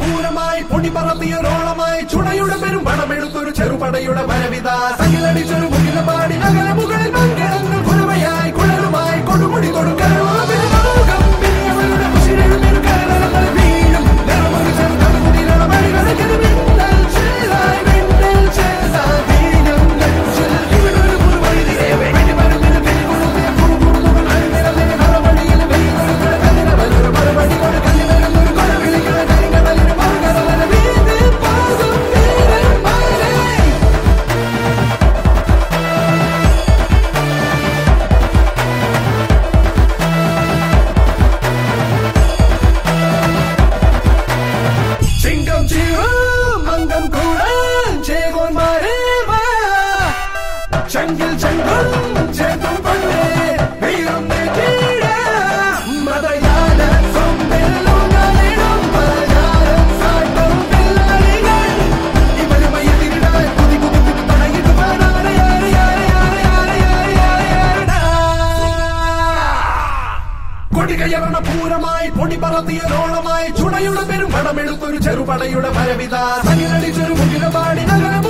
പൂരമായി പൊടി പറത്തിയ റോളമായി ചുണയുടെ പെരും പണമെടുത്തൊരു ചെറുപടയുടെ വരവിത. സകിലടിച്ചു പൊടി ചുണയുടെ പെരും പണമെടുത്തൊരു ചെറുപടയുടെ പരവിത. സനിലടിച്ചൊരു മുകിലപാടി നഗര മുകളിൽ മംഗളങ്ങൾ